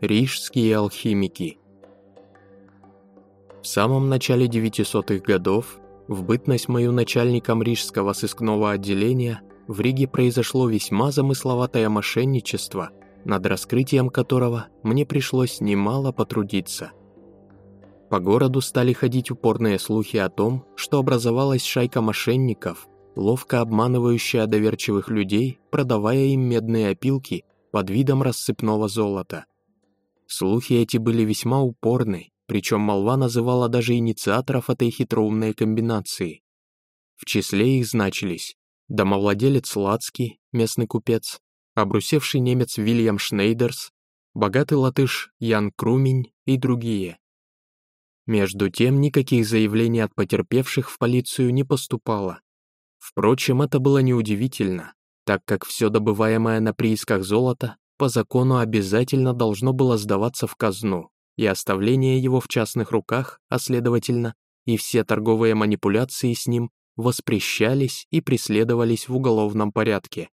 Рижские алхимики. В самом начале 900-х годов, в бытность мою начальником Рижского сыскного отделения, в Риге произошло весьма замысловатое мошенничество, над раскрытием которого мне пришлось немало потрудиться. По городу стали ходить упорные слухи о том, что образовалась шайка мошенников, ловко обманывающая доверчивых людей, продавая им медные опилки под видом рассыпного золота. Слухи эти были весьма упорны, причем молва называла даже инициаторов этой хитроумной комбинации. В числе их значились домовладелец Лацкий, местный купец, обрусевший немец Вильям Шнейдерс, богатый латыш Ян Крумень и другие. Между тем никаких заявлений от потерпевших в полицию не поступало. Впрочем, это было неудивительно, так как все добываемое на приисках золото по закону обязательно должно было сдаваться в казну, и оставление его в частных руках, а следовательно, и все торговые манипуляции с ним воспрещались и преследовались в уголовном порядке.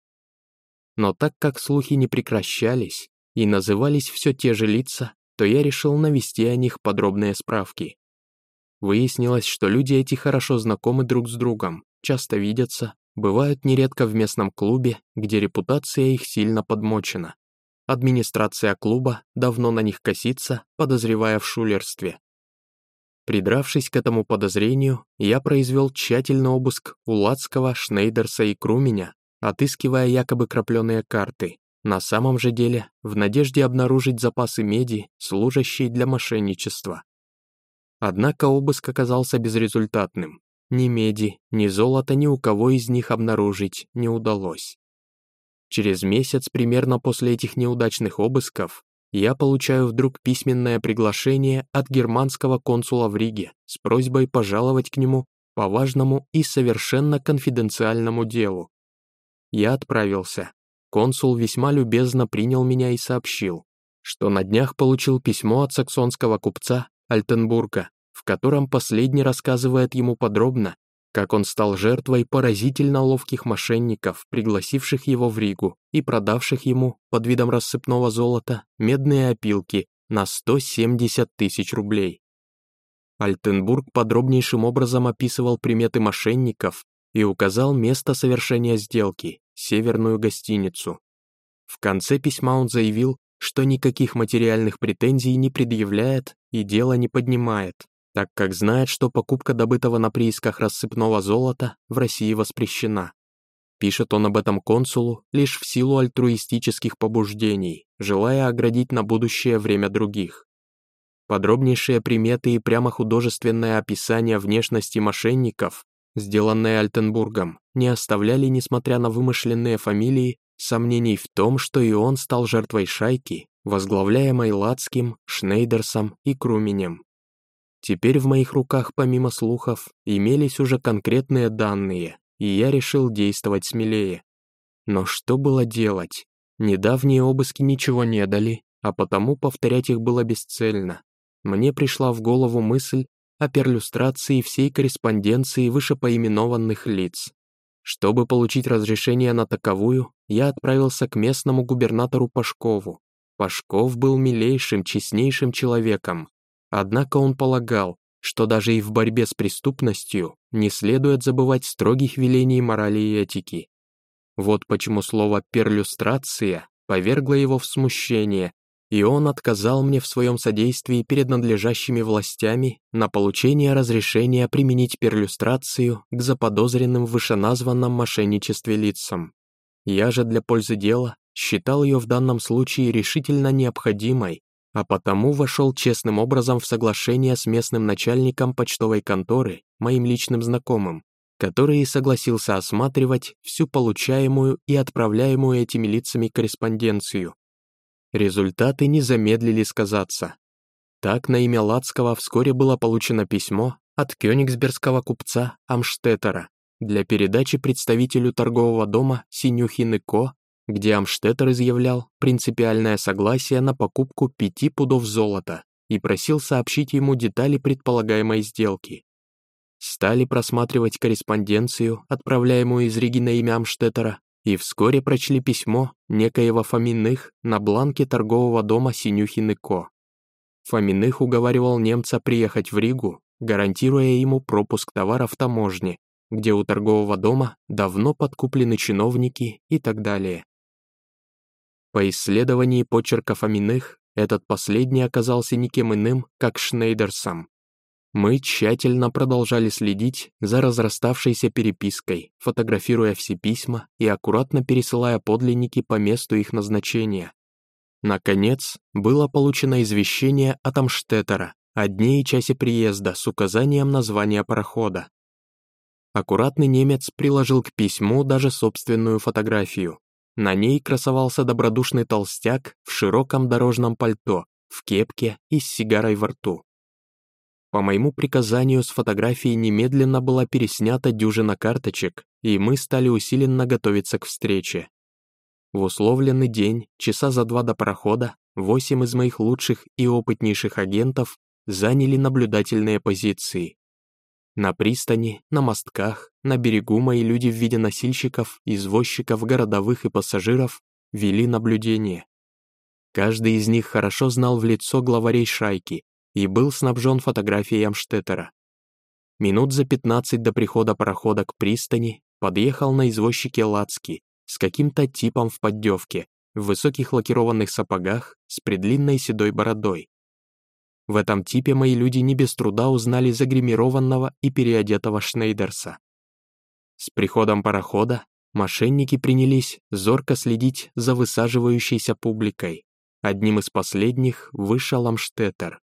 Но так как слухи не прекращались и назывались все те же лица, то я решил навести о них подробные справки. Выяснилось, что люди эти хорошо знакомы друг с другом, часто видятся, бывают нередко в местном клубе, где репутация их сильно подмочена. Администрация клуба давно на них косится, подозревая в шулерстве. Придравшись к этому подозрению, я произвел тщательный обыск у Лацкого, Шнейдерса и Круменя, отыскивая якобы крапленые карты, на самом же деле в надежде обнаружить запасы меди, служащие для мошенничества. Однако обыск оказался безрезультатным. Ни меди, ни золота ни у кого из них обнаружить не удалось. Через месяц примерно после этих неудачных обысков я получаю вдруг письменное приглашение от германского консула в Риге с просьбой пожаловать к нему по важному и совершенно конфиденциальному делу. Я отправился. Консул весьма любезно принял меня и сообщил, что на днях получил письмо от саксонского купца Альтенбурга, в котором последний рассказывает ему подробно, как он стал жертвой поразительно ловких мошенников, пригласивших его в Ригу и продавших ему, под видом рассыпного золота, медные опилки на 170 тысяч рублей. Альтенбург подробнейшим образом описывал приметы мошенников и указал место совершения сделки – северную гостиницу. В конце письма он заявил, что никаких материальных претензий не предъявляет и дело не поднимает, так как знает, что покупка добытого на приисках рассыпного золота в России воспрещена. Пишет он об этом консулу лишь в силу альтруистических побуждений, желая оградить на будущее время других. Подробнейшие приметы и прямо художественное описание внешности мошенников, сделанное Альтенбургом, не оставляли, несмотря на вымышленные фамилии, сомнений в том, что и он стал жертвой шайки, возглавляемой Лацким, Шнейдерсом и Круменем. Теперь в моих руках, помимо слухов, имелись уже конкретные данные, и я решил действовать смелее. Но что было делать? Недавние обыски ничего не дали, а потому повторять их было бесцельно. Мне пришла в голову мысль о перлюстрации всей корреспонденции вышепоименованных лиц. Чтобы получить разрешение на таковую, я отправился к местному губернатору Пашкову. Пашков был милейшим, честнейшим человеком, Однако он полагал, что даже и в борьбе с преступностью не следует забывать строгих велений морали и этики. Вот почему слово «перлюстрация» повергло его в смущение, и он отказал мне в своем содействии перед надлежащими властями на получение разрешения применить перлюстрацию к заподозренным в вышеназванном мошенничестве лицам. Я же для пользы дела считал ее в данном случае решительно необходимой а потому вошел честным образом в соглашение с местным начальником почтовой конторы, моим личным знакомым, который и согласился осматривать всю получаемую и отправляемую этими лицами корреспонденцию. Результаты не замедлили сказаться. Так на имя Лацкого вскоре было получено письмо от кёнигсбергского купца Амштеттера для передачи представителю торгового дома Синюхин Ко где Амштеттер изъявлял принципиальное согласие на покупку пяти пудов золота и просил сообщить ему детали предполагаемой сделки. Стали просматривать корреспонденцию, отправляемую из Риги на имя Амштеттера, и вскоре прочли письмо некоего Фоминых на бланке торгового дома Синюхин и Ко. Фоминых уговаривал немца приехать в Ригу, гарантируя ему пропуск товара в таможне, где у торгового дома давно подкуплены чиновники и так далее. По исследовании почерка Фоминых, этот последний оказался никем иным, как Шнейдерсом, мы тщательно продолжали следить за разраставшейся перепиской, фотографируя все письма и аккуратно пересылая подлинники по месту их назначения. Наконец, было получено извещение от Амштеттера о дне и часе приезда с указанием названия парохода. Аккуратный немец приложил к письму даже собственную фотографию. На ней красовался добродушный толстяк в широком дорожном пальто, в кепке и с сигарой во рту. По моему приказанию с фотографии немедленно была переснята дюжина карточек, и мы стали усиленно готовиться к встрече. В условленный день, часа за два до парохода, восемь из моих лучших и опытнейших агентов заняли наблюдательные позиции. На пристани, на мостках, на берегу мои люди в виде носильщиков, извозчиков, городовых и пассажиров вели наблюдение. Каждый из них хорошо знал в лицо главарей шайки, и был снабжен фотографией Амштеттера. Минут за 15 до прихода парохода к пристани подъехал на извозчике Лацки с каким-то типом в поддевке, в высоких лакированных сапогах с предлинной седой бородой. В этом типе мои люди не без труда узнали загримированного и переодетого Шнейдерса. С приходом парохода мошенники принялись зорко следить за высаживающейся публикой. Одним из последних вышел Амштеттер.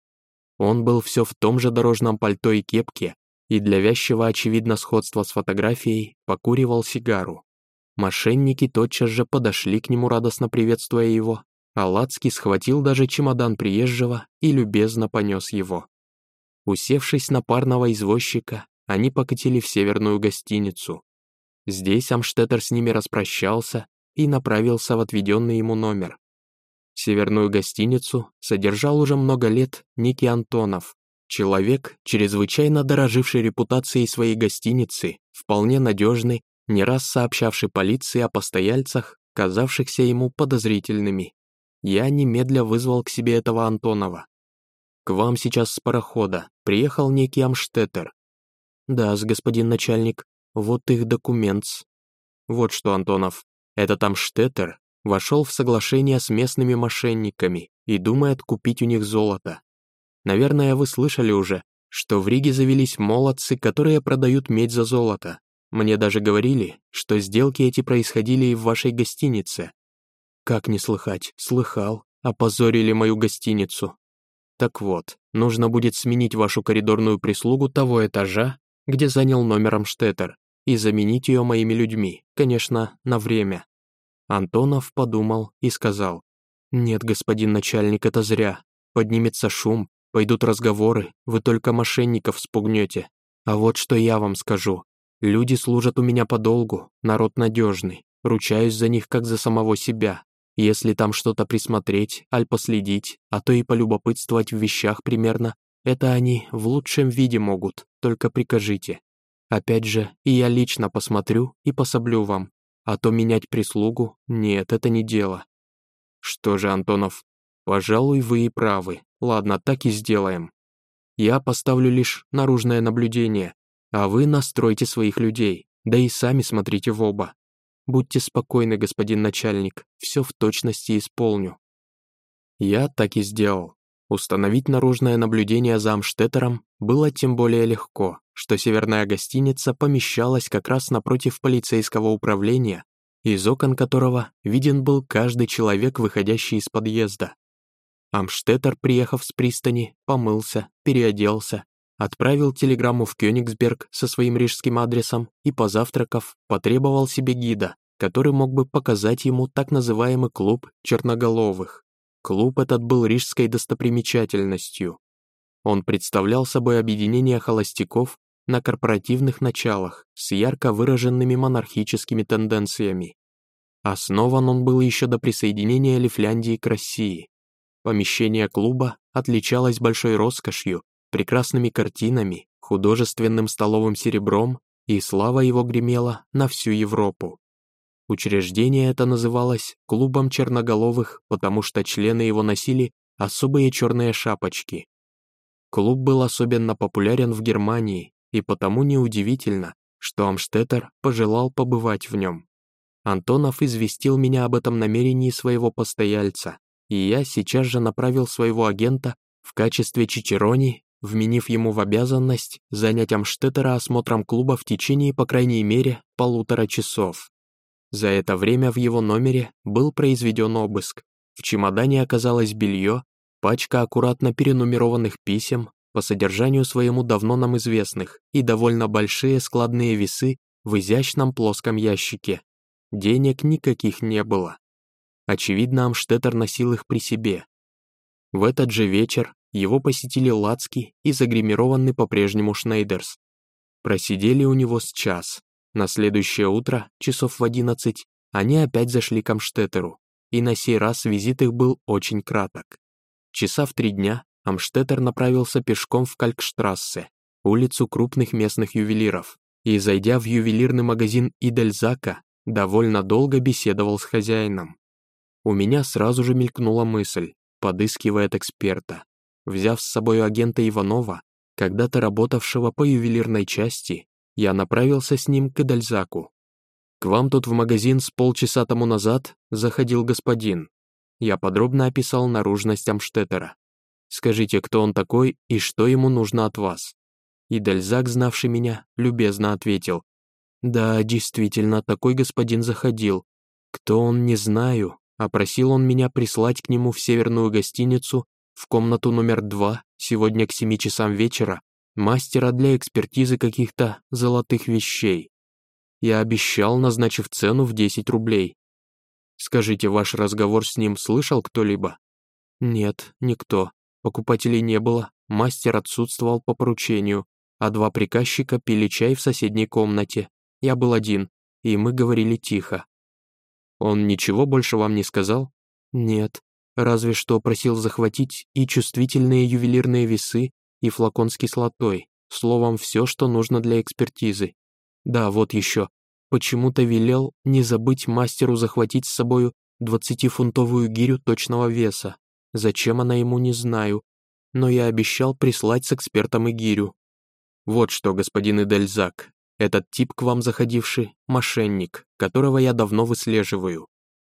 Он был все в том же дорожном пальто и кепке, и для вязчего очевидно сходства с фотографией покуривал сигару. Мошенники тотчас же подошли к нему, радостно приветствуя его, а Лацкий схватил даже чемодан приезжего и любезно понес его. Усевшись на парного извозчика, они покатили в северную гостиницу. Здесь Амштеттер с ними распрощался и направился в отведенный ему номер. Северную гостиницу содержал уже много лет некий Антонов, человек, чрезвычайно дороживший репутацией своей гостиницы, вполне надежный, не раз сообщавший полиции о постояльцах, казавшихся ему подозрительными. Я немедля вызвал к себе этого Антонова. «К вам сейчас с парохода. Приехал некий Амштеттер». «Да, с господин начальник. Вот их документ. Вот что, Антонов, этот Амштеттер вошел в соглашение с местными мошенниками и думает купить у них золото. Наверное, вы слышали уже, что в Риге завелись молодцы, которые продают медь за золото. Мне даже говорили, что сделки эти происходили и в вашей гостинице. Как не слыхать, слыхал, опозорили мою гостиницу. Так вот, нужно будет сменить вашу коридорную прислугу того этажа, где занял номером Штеттер, и заменить ее моими людьми, конечно, на время. Антонов подумал и сказал, «Нет, господин начальник, это зря. Поднимется шум, пойдут разговоры, вы только мошенников спугнете. А вот что я вам скажу. Люди служат у меня подолгу, народ надежный, ручаюсь за них как за самого себя. Если там что-то присмотреть, аль последить, а то и полюбопытствовать в вещах примерно, это они в лучшем виде могут, только прикажите. Опять же, и я лично посмотрю и пособлю вам, а то менять прислугу — нет, это не дело. Что же, Антонов, пожалуй, вы и правы. Ладно, так и сделаем. Я поставлю лишь наружное наблюдение, а вы настройте своих людей, да и сами смотрите в оба. Будьте спокойны, господин начальник, все в точности исполню. Я так и сделал. Установить наружное наблюдение за Амштеттером было тем более легко, что северная гостиница помещалась как раз напротив полицейского управления, из окон которого виден был каждый человек, выходящий из подъезда. Амштеттер, приехав с пристани, помылся, переоделся, отправил телеграмму в Кёнигсберг со своим рижским адресом и, позавтракав, потребовал себе гида, который мог бы показать ему так называемый клуб черноголовых. Клуб этот был рижской достопримечательностью. Он представлял собой объединение холостяков на корпоративных началах с ярко выраженными монархическими тенденциями. Основан он был еще до присоединения Лифляндии к России. Помещение клуба отличалось большой роскошью, прекрасными картинами, художественным столовым серебром, и слава его гремела на всю Европу. Учреждение это называлось «Клубом черноголовых», потому что члены его носили особые черные шапочки. Клуб был особенно популярен в Германии, и потому неудивительно, что Амштеттер пожелал побывать в нем. Антонов известил меня об этом намерении своего постояльца, и я сейчас же направил своего агента в качестве чичерони, вменив ему в обязанность занять Амштеттера осмотром клуба в течение, по крайней мере, полутора часов. За это время в его номере был произведен обыск. В чемодане оказалось белье, пачка аккуратно перенумерованных писем, по содержанию своему давно нам известных, и довольно большие складные весы в изящном плоском ящике. Денег никаких не было. Очевидно, Амштеттер носил их при себе. В этот же вечер его посетили Лацки и загримированный по-прежнему Шнейдерс. Просидели у него с час. На следующее утро, часов в одиннадцать, они опять зашли к Амштеттеру, и на сей раз визит их был очень краток. Часа в три дня Амштеттер направился пешком в Калькштрассе, улицу крупных местных ювелиров, и, зайдя в ювелирный магазин Идельзака, довольно долго беседовал с хозяином. У меня сразу же мелькнула мысль, подыскивает эксперта. Взяв с собой агента Иванова, когда-то работавшего по ювелирной части, я направился с ним к Эдальзаку. «К вам тут в магазин с полчаса тому назад заходил господин». Я подробно описал наружность Амштеттера. «Скажите, кто он такой и что ему нужно от вас?» И Дальзак, знавший меня, любезно ответил. «Да, действительно, такой господин заходил. Кто он, не знаю, а просил он меня прислать к нему в северную гостиницу в комнату номер два сегодня к семи часам вечера мастера для экспертизы каких-то золотых вещей. Я обещал, назначив цену в 10 рублей. Скажите, ваш разговор с ним слышал кто-либо? Нет, никто. Покупателей не было, мастер отсутствовал по поручению, а два приказчика пили чай в соседней комнате. Я был один, и мы говорили тихо. Он ничего больше вам не сказал? Нет, разве что просил захватить и чувствительные ювелирные весы, и флакон с кислотой, словом, все, что нужно для экспертизы. Да, вот еще. Почему-то велел не забыть мастеру захватить с собою двадцатифунтовую гирю точного веса. Зачем она ему, не знаю. Но я обещал прислать с экспертом и гирю. Вот что, господин Идельзак, этот тип к вам заходивший – мошенник, которого я давно выслеживаю.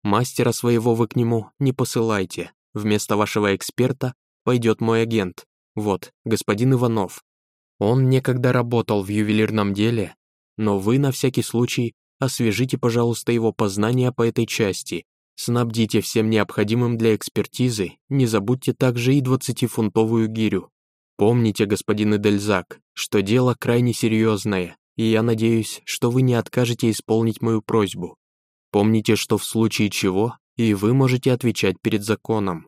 Мастера своего вы к нему не посылайте. Вместо вашего эксперта пойдет мой агент. Вот, господин Иванов. Он некогда работал в ювелирном деле, но вы на всякий случай освежите, пожалуйста, его познания по этой части, снабдите всем необходимым для экспертизы, не забудьте также и двадцатифунтовую гирю. Помните, господин Эдельзак, что дело крайне серьезное, и я надеюсь, что вы не откажете исполнить мою просьбу. Помните, что в случае чего и вы можете отвечать перед законом.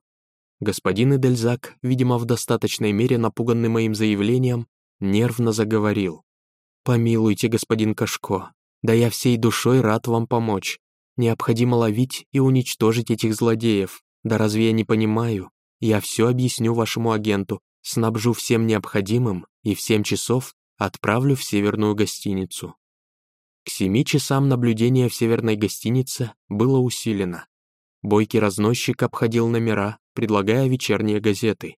Господин Эдельзак, видимо, в достаточной мере напуганный моим заявлением, нервно заговорил. «Помилуйте, господин Кашко, да я всей душой рад вам помочь. Необходимо ловить и уничтожить этих злодеев. Да разве я не понимаю? Я все объясню вашему агенту, снабжу всем необходимым и в семь часов отправлю в северную гостиницу». К семи часам наблюдение в северной гостинице было усилено. Бойкий разносчик обходил номера, предлагая вечерние газеты.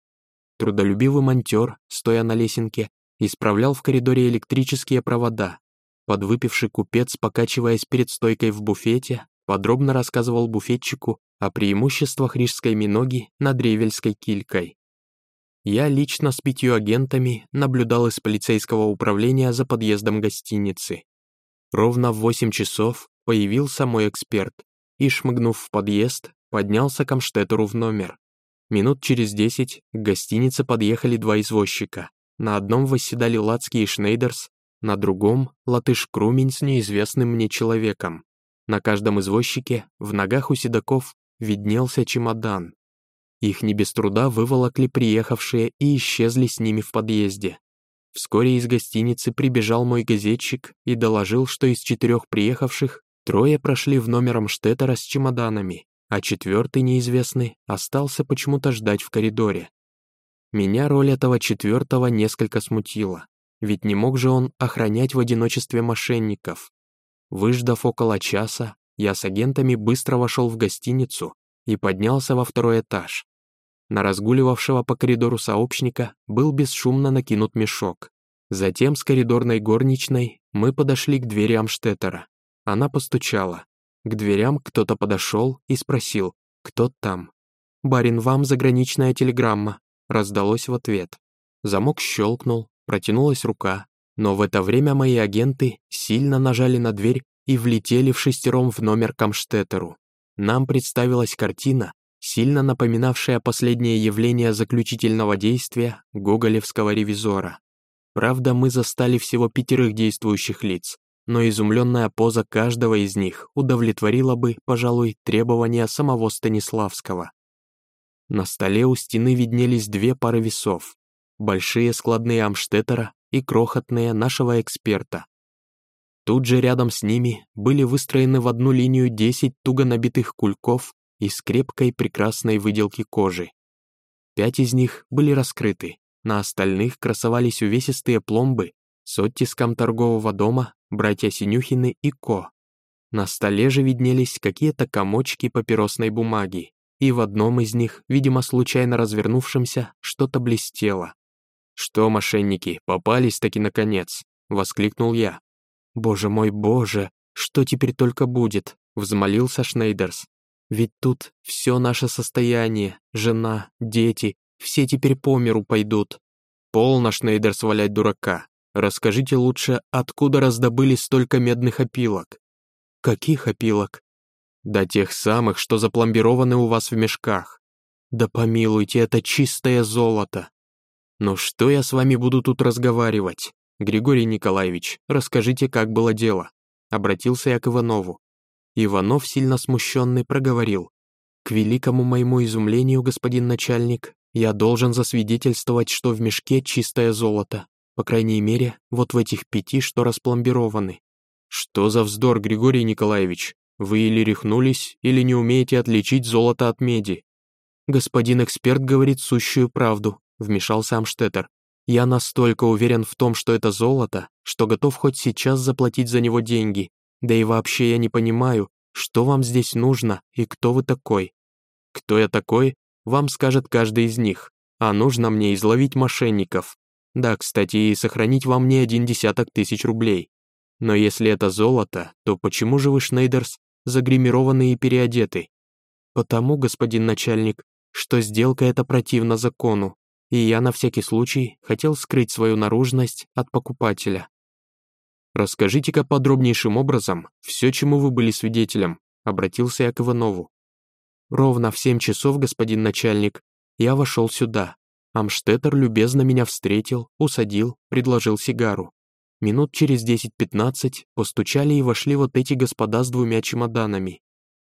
Трудолюбивый монтер, стоя на лесенке, исправлял в коридоре электрические провода. Подвыпивший купец, покачиваясь перед стойкой в буфете, подробно рассказывал буфетчику о преимуществах рижской миноги над ревельской килькой. Я лично с пятью агентами наблюдал из полицейского управления за подъездом гостиницы. Ровно в восемь часов появился мой эксперт и, шмыгнув в подъезд, поднялся к Амштеттеру в номер. Минут через десять к гостинице подъехали два извозчика. На одном восседали Лацкий и Шнейдерс, на другом — латыш Крумень с неизвестным мне человеком. На каждом извозчике, в ногах у седаков, виднелся чемодан. Их не без труда выволокли приехавшие и исчезли с ними в подъезде. Вскоре из гостиницы прибежал мой газетчик и доложил, что из четырех приехавших трое прошли в номер Амштеттера с чемоданами, а четвертый неизвестный остался почему-то ждать в коридоре. Меня роль этого четвертого несколько смутила, ведь не мог же он охранять в одиночестве мошенников. Выждав около часа, я с агентами быстро вошел в гостиницу и поднялся во второй этаж. На разгуливавшего по коридору сообщника был бесшумно накинут мешок. Затем с коридорной горничной мы подошли к двери Амштеттера. Она постучала. К дверям кто-то подошел и спросил, кто там. «Барин, вам заграничная телеграмма», раздалось в ответ. Замок щелкнул, протянулась рука, но в это время мои агенты сильно нажали на дверь и влетели в шестером в номер к Амштеттеру. Нам представилась картина, сильно напоминавшая последнее явление заключительного действия гоголевского ревизора. Правда, мы застали всего пятерых действующих лиц, но изумленная поза каждого из них удовлетворила бы, пожалуй, требования самого Станиславского. На столе у стены виднелись две пары весов, большие складные Амштеттера и крохотные нашего эксперта. Тут же рядом с ними были выстроены в одну линию 10 туго набитых кульков из крепкой прекрасной выделки кожи. Пять из них были раскрыты, на остальных красовались увесистые пломбы с оттиском торгового дома братья Синюхины и Ко. На столе же виднелись какие-то комочки папиросной бумаги, и в одном из них, видимо, случайно развернувшемся, что-то блестело. «Что, мошенники, попались-таки наконец?» — воскликнул я. «Боже мой, боже, что теперь только будет?» — взмолился Шнейдерс. Ведь тут все наше состояние, жена, дети, все теперь по миру пойдут. Полно, Шнейдер, свалять дурака. Расскажите лучше, откуда раздобыли столько медных опилок? Каких опилок? Да тех самых, что запломбированы у вас в мешках. Да помилуйте, это чистое золото. Ну что я с вами буду тут разговаривать? Григорий Николаевич, расскажите, как было дело. Обратился я к Иванову. Иванов, сильно смущенный, проговорил. «К великому моему изумлению, господин начальник, я должен засвидетельствовать, что в мешке чистое золото. По крайней мере, вот в этих пяти, что распломбированы». «Что за вздор, Григорий Николаевич? Вы или рехнулись, или не умеете отличить золото от меди». «Господин эксперт говорит сущую правду», — вмешался Амштеттер. «Я настолько уверен в том, что это золото, что готов хоть сейчас заплатить за него деньги, да и вообще я не понимаю, что вам здесь нужно и кто вы такой. Кто я такой, вам скажет каждый из них, а нужно мне изловить мошенников. Да, кстати, и сохранить вам не один десяток тысяч рублей. Но если это золото, то почему же вы, Шнейдерс, загримированы и переодеты? Потому, господин начальник, что сделка эта противна закону, и я на всякий случай хотел скрыть свою наружность от покупателя. «Расскажите-ка подробнейшим образом все, чему вы были свидетелем», обратился я к Иванову. «Ровно в семь часов, господин начальник, я вошел сюда. Амштеттер любезно меня встретил, усадил, предложил сигару. Минут через десять-пятнадцать постучали и вошли вот эти господа с двумя чемоданами.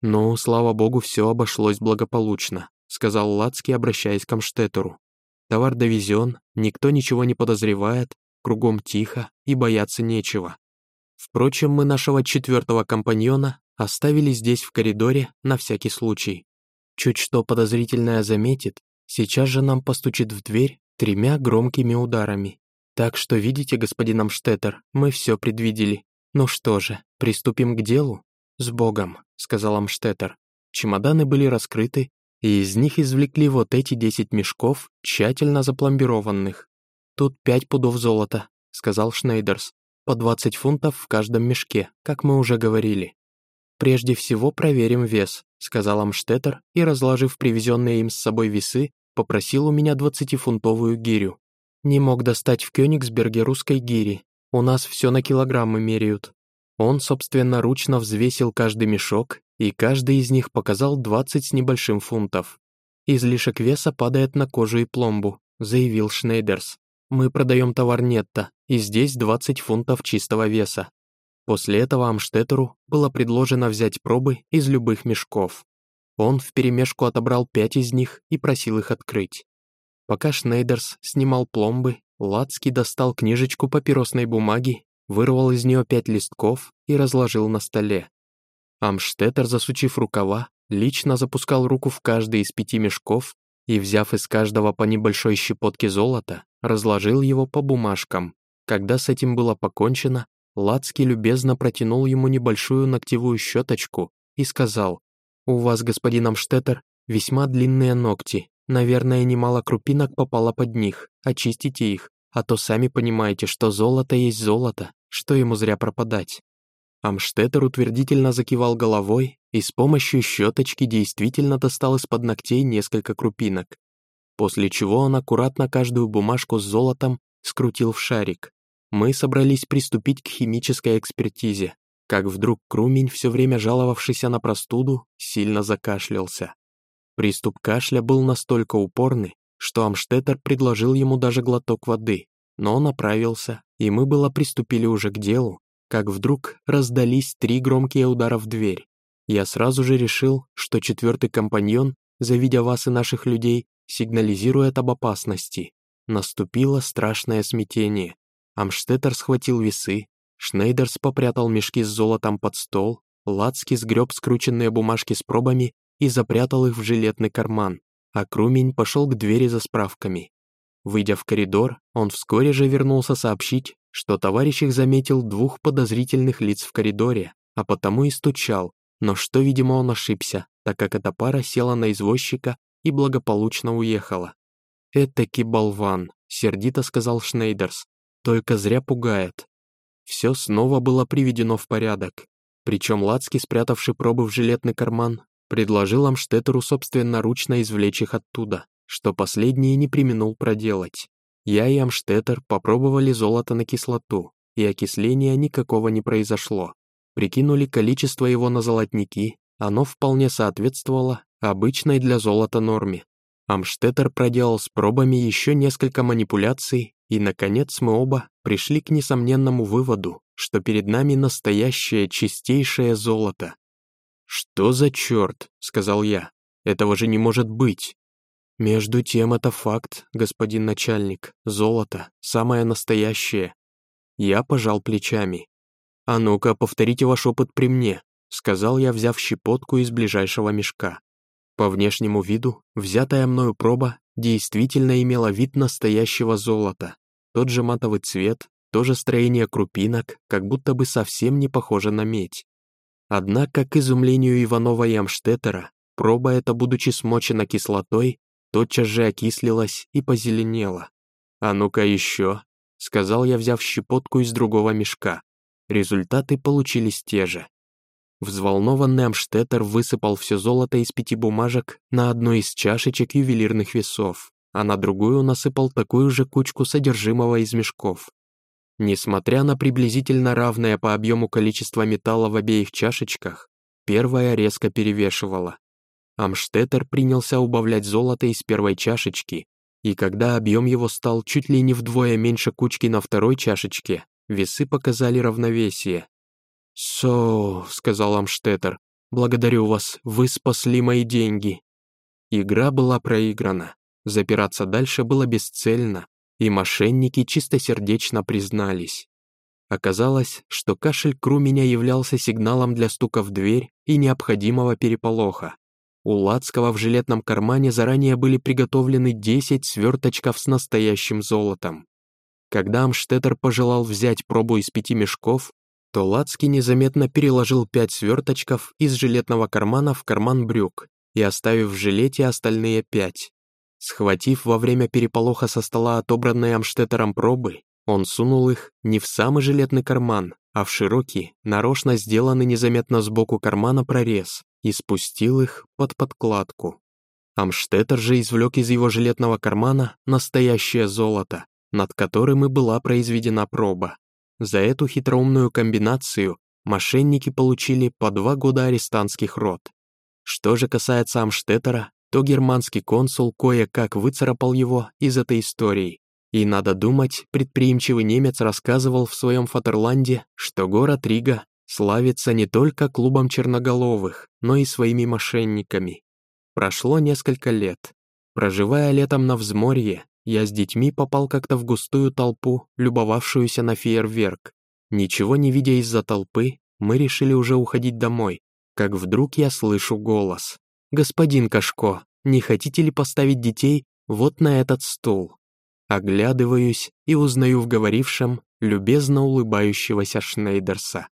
«Ну, слава богу, все обошлось благополучно», сказал Лацкий, обращаясь к Амштеттеру. «Товар довезен, никто ничего не подозревает, кругом тихо и бояться нечего. Впрочем, мы нашего четвертого компаньона оставили здесь в коридоре на всякий случай. Чуть что подозрительное заметит, сейчас же нам постучит в дверь тремя громкими ударами. Так что, видите, господин Амштеттер, мы все предвидели. Ну что же, приступим к делу? С Богом, сказал Амштеттер. Чемоданы были раскрыты, и из них извлекли вот эти десять мешков, тщательно запломбированных. «Тут пять пудов золота», — сказал Шнейдерс. «По двадцать фунтов в каждом мешке, как мы уже говорили». «Прежде всего проверим вес», — сказал Амштеттер и, разложив привезенные им с собой весы, попросил у меня двадцатифунтовую гирю. Не мог достать в Кёнигсберге русской гири. У нас все на килограммы меряют. Он собственноручно взвесил каждый мешок, и каждый из них показал 20 с небольшим фунтов. «Излишек веса падает на кожу и пломбу», — заявил Шнейдерс. Мы продаем товар нетто, и здесь 20 фунтов чистого веса. После этого Амштеттеру было предложено взять пробы из любых мешков. Он вперемешку отобрал пять из них и просил их открыть. Пока Шнейдерс снимал пломбы, Лацкий достал книжечку папиросной бумаги, вырвал из нее пять листков и разложил на столе. Амштеттер, засучив рукава, лично запускал руку в каждый из пяти мешков и, взяв из каждого по небольшой щепотке золота, разложил его по бумажкам. Когда с этим было покончено, Лацкий любезно протянул ему небольшую ногтевую щеточку и сказал, «У вас, господин Амштеттер, весьма длинные ногти. Наверное, немало крупинок попало под них. Очистите их, а то сами понимаете, что золото есть золото, что ему зря пропадать». Амштеттер утвердительно закивал головой и с помощью щеточки действительно достал из-под ногтей несколько крупинок. После чего он аккуратно каждую бумажку с золотом скрутил в шарик. Мы собрались приступить к химической экспертизе, как вдруг Крумень, все время жаловавшийся на простуду, сильно закашлялся. Приступ кашля был настолько упорный, что Амштеттер предложил ему даже глоток воды, но он оправился, и мы было приступили уже к делу, как вдруг раздались три громкие удара в дверь. Я сразу же решил, что четвертый компаньон, завидя вас и наших людей, сигнализирует об опасности. Наступило страшное смятение. Амштеттер схватил весы, Шнейдерс попрятал мешки с золотом под стол, Лацки сгреб скрученные бумажки с пробами и запрятал их в жилетный карман, а Крумень пошел к двери за справками. Выйдя в коридор, он вскоре же вернулся сообщить, что товарищ их заметил двух подозрительных лиц в коридоре, а потому и стучал, но что, видимо, он ошибся, так как эта пара села на извозчика и благополучно уехала. «Этаки болван», — сердито сказал Шнейдерс, «только зря пугает». Все снова было приведено в порядок, причем Лацки, спрятавший пробы в жилетный карман, предложил Амштеттеру собственноручно извлечь их оттуда, что последний не применул проделать. Я и Амштеттер попробовали золото на кислоту, и окисления никакого не произошло. Прикинули количество его на золотники, оно вполне соответствовало обычной для золота норме. Амштеттер проделал с пробами еще несколько манипуляций, и, наконец, мы оба пришли к несомненному выводу, что перед нами настоящее чистейшее золото. «Что за черт?» — сказал я. «Этого же не может быть!» Между тем это факт, господин начальник, золото, самое настоящее. Я пожал плечами. А ну-ка, повторите ваш опыт при мне, сказал я, взяв щепотку из ближайшего мешка. По внешнему виду, взятая мною проба действительно имела вид настоящего золота. Тот же матовый цвет, то же строение крупинок, как будто бы совсем не похоже на медь. Однако, к изумлению Иванова и Амштеттера, проба эта, будучи смочена кислотой, тотчас же окислилась и позеленела. «А ну-ка еще», — сказал я, взяв щепотку из другого мешка. Результаты получились те же. Взволнованный Амштеттер высыпал все золото из пяти бумажек на одну из чашечек ювелирных весов, а на другую насыпал такую же кучку содержимого из мешков. Несмотря на приблизительно равное по объему количество металла в обеих чашечках, первая резко перевешивала. Амштеттер принялся убавлять золото из первой чашечки, и когда объем его стал чуть ли не вдвое меньше кучки на второй чашечке, весы показали равновесие. «Со», — сказал Амштеттер, — «благодарю вас, вы спасли мои деньги». Игра была проиграна, запираться дальше было бесцельно, и мошенники чистосердечно признались. Оказалось, что кашель Круменя являлся сигналом для стука в дверь и необходимого переполоха. У Лацкого в жилетном кармане заранее были приготовлены 10 сверточков с настоящим золотом. Когда Амштеттер пожелал взять пробу из пяти мешков, то Лацкий незаметно переложил пять сверточков из жилетного кармана в карман брюк и оставив в жилете остальные пять. Схватив во время переполоха со стола отобранные Амштеттером пробы, он сунул их не в самый жилетный карман, а в широкий, нарочно сделанный незаметно сбоку кармана прорез, и спустил их под подкладку. Амштеттер же извлек из его жилетного кармана настоящее золото, над которым и была произведена проба. За эту хитроумную комбинацию мошенники получили по два года арестантских рот. Что же касается Амштеттера, то германский консул кое-как выцарапал его из этой истории. И, надо думать, предприимчивый немец рассказывал в своем Фатерланде, что город Рига славится не только клубом черноголовых, но и своими мошенниками. Прошло несколько лет. Проживая летом на взморье, я с детьми попал как-то в густую толпу, любовавшуюся на фейерверк. Ничего не видя из-за толпы, мы решили уже уходить домой, как вдруг я слышу голос. «Господин Кашко, не хотите ли поставить детей вот на этот стул?» Оглядываюсь и узнаю в говорившем любезно улыбающегося Шнейдерса.